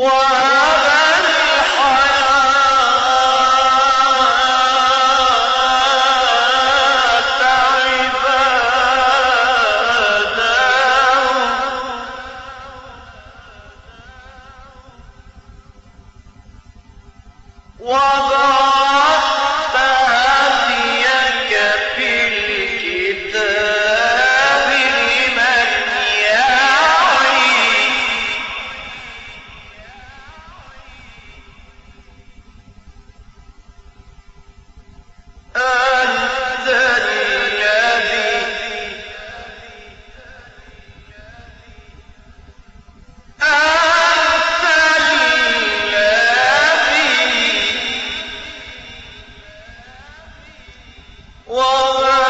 我。Well.